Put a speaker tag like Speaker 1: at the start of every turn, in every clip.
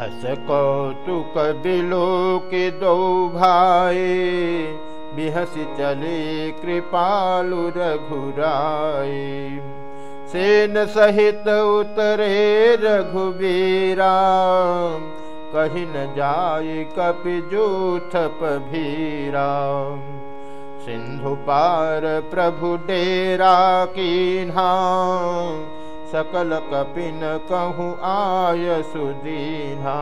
Speaker 1: अस कौतुक बिलो के दो भाई बिहस चले कृपालु रघुराई सेन सहित उतरे रघुबीरा कही न जाय कपि जूथ पभीरा। सिंधु पार प्रभु डेरा कीन्हा सकल कपिन कहूँ, आय सुदीना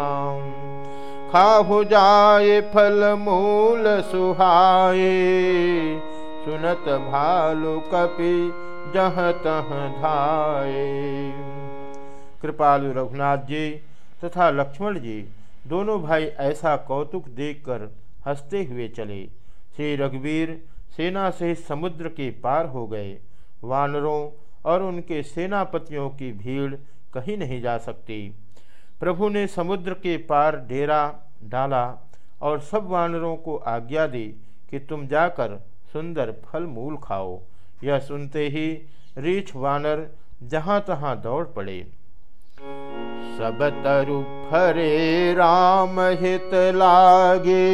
Speaker 1: खाहु जाय फल मूल सुहाए, सुनत भालु कपि जह तह धाये कृपालु रघुनाथ जी तथा लक्ष्मण जी, दोनों भाई ऐसा कौतुक देखकर हँसते हुए चले। श्री रघुवीर सेना से समुद्र के पार हो गए। वानरों और उनके सेनापतियों की भीड़ कहीं नहीं जा सकती। प्रभु ने समुद्र के पार डेरा डाला और सब वानरों को आज्ञा दी कि तुम जाकर सुंदर फल मूल खाओ। यह सुनते ही रीछ वानर जहाँ तहाँ दौड़ पड़े। सब तरु फरे राम हित लागे,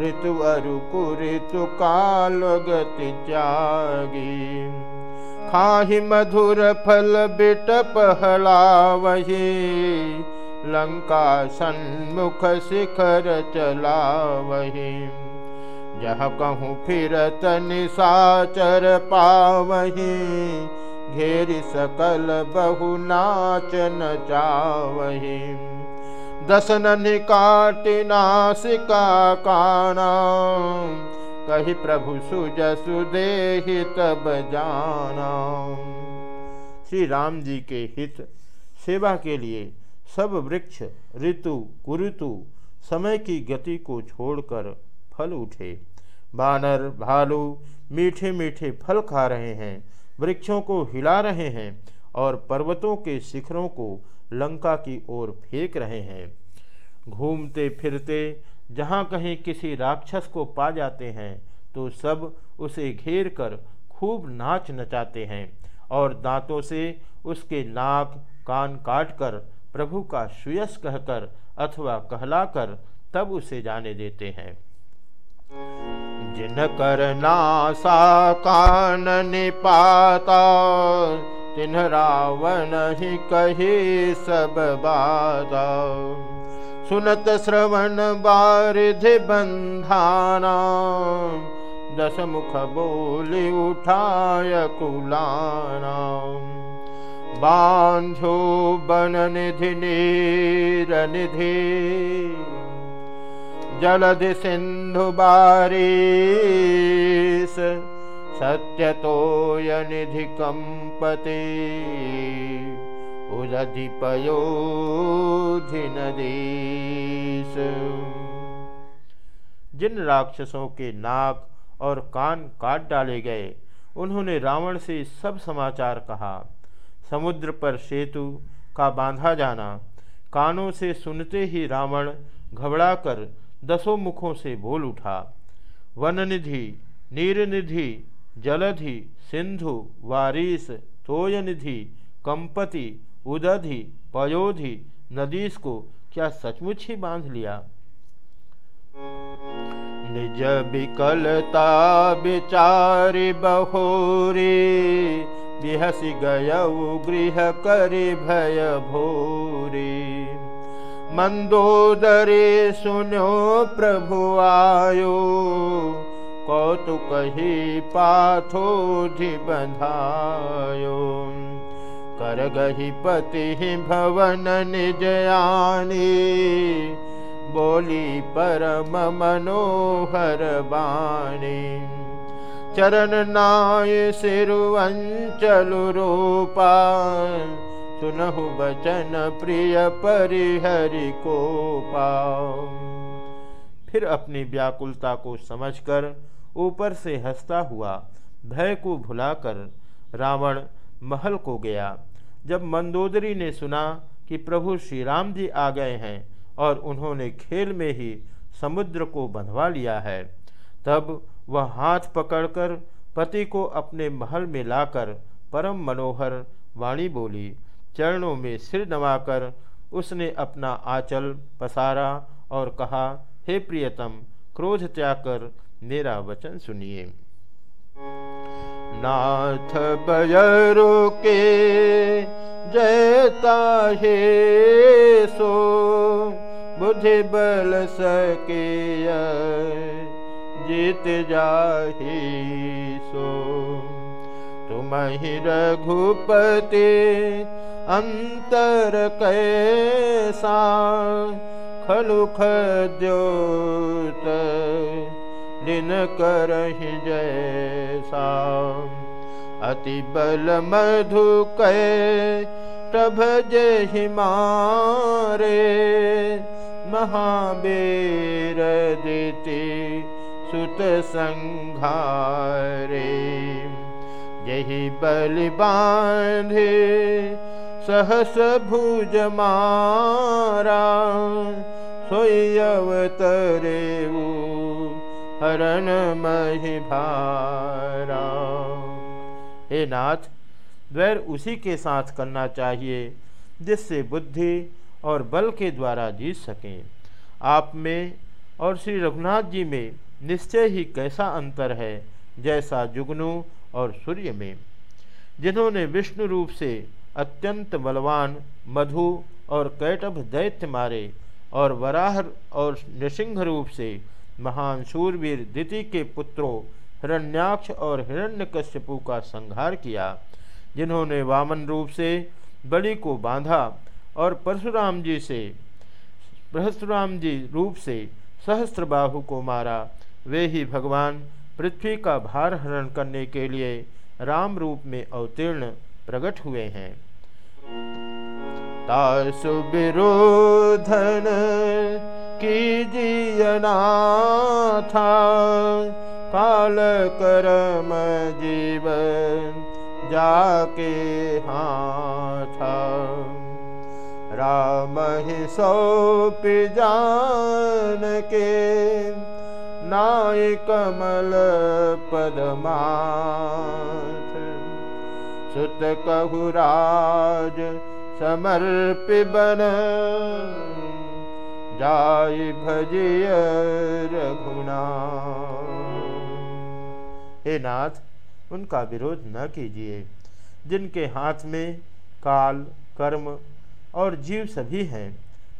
Speaker 1: ऋतु अरु कुऋतु काल गति जागी खाहि मधुर फल बिट पहलावही लंका सन्मुख शिखर चलावही। जह कहूँ फिरत निशाचर पावही घेर सकल बहु नाच नचावही दसन काट नासिका काना कही प्रभु सुज सुदेहि तब जाना। श्री राम जी के हित, सेवा के लिए सब वृक्ष, ऋतु कुऋतु समय की गति को छोड़कर फल उठे। बानर, भालू मीठे मीठे फल खा रहे हैं, वृक्षों को हिला रहे हैं और पर्वतों के शिखरों को लंका की ओर फेंक रहे हैं। घूमते फिरते जहाँ कहीं किसी राक्षस को पा जाते हैं तो सब उसे घेर कर खूब नाच नचाते हैं और दांतों से उसके नाक, कान काट कर प्रभु का सुयस कहकर अथवा कहलाकर तब उसे जाने देते हैं। जिन कर नासा कान निपाता तिन रावण ही कही सब बाता। सुनत श्रवण बारिधि सुनतश्रवण दशमुख बोलि उठाय कुला बान्धो बननिधि निरनिधि जलधि सिन्धु बारीस सत्यतोयनिधि कम्पती निधि नदीस जिन राक्षसों के नाक और कान काट डाले गए, उन्होंने रावण से सब समाचार कहा। समुद्र पर सेतु का बांधा जाना, कानों से सुनते ही रावण घबराकर दसों मुखों से बोल उठा। वननिधि, नीरनिधि, जलधि, सिंधु, वारिस, तोयनिधि, कंपति उदधि पयोधि नदीस को क्या सचमुच ही बाँध लिया? निज विकलता विचारि बहोरी, बिहसी गय गृह करि भय भोरी। मंदोदरे सुनो प्रभु आयो, कौतुक ही पाथो धि बंधायो। कर गही पति भवन निजयानी बोली परम मनोहर बाणी। चरण नाय सिरुवंचलु रूपा। सुनहु बचन प्रिय परिहरि को फिर अपनी व्याकुलता को समझकर ऊपर से हंसता हुआ भय को भुलाकर रावण महल को गया। जब मंदोदरी ने सुना कि प्रभु श्री राम जी आ गए हैं और उन्होंने खेल में ही समुद्र को बंधवा लिया है, तब वह हाथ पकड़कर पति को अपने महल में लाकर परम मनोहर वाणी बोली, चरणों में सिर नवाकर उसने अपना आंचल पसारा और कहा, हे प्रियतम, क्रोध त्याग कर मेरा वचन सुनिए। नाथ बजरो के जयता हे सो, बुद्धि बल सके जीत जाही सो। तुम ही रघुपति अंतर कैसा, खलु खद्योत दिन करहि जैसा अति बल मधु कै तभ जहि मारे। महाबीर दिति सुत संघारे। यही बलि बांधे सहस भुज मारा। सोई अवतरे हरण मही भारा। हे नाथ, द्वैर उसी के साथ करना चाहिए, जिससे बुद्धि और बल के द्वारा जीत सकें। आप में और श्री रघुनाथ जी में निश्चय ही कैसा अंतर है, जैसा जुगनू और सूर्य में। जिन्होंने विष्णु रूप से अत्यंत बलवान, मधु और कैटभ दैत्य मारे और वराह और नृसिंह रूप से महान शूरवीर दिति के पुत्रों हिरण्याक्ष और हिरण्यकश्यपु का संहार किया, जिन्होंने वामन रूप से बलि को बांधा और परशुराम जी से परशुराम जी रूप से सहस्त्र बाहु को मारा। वे ही भगवान पृथ्वी का भार हरण करने के लिए राम रूप में अवतीर्ण प्रकट हुए हैं। तासु विरोधन कीजियना करम जीवन जाके ही सौप जान के नाय कमल पदमा सुत कहुराज समर्प बन। जाय भजिय रघुना हे नाथ, उनका विरोध न कीजिए। जिनके हाथ में काल, कर्म और जीव सभी हैं,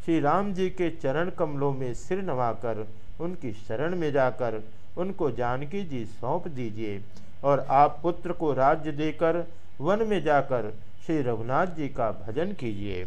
Speaker 1: श्री राम जी के चरण कमलों में सिर नवाकर उनकी शरण में जाकर उनको जानकी जी सौंप दीजिए और आप पुत्र को राज्य देकर वन में जाकर श्री रघुनाथ जी का भजन कीजिए।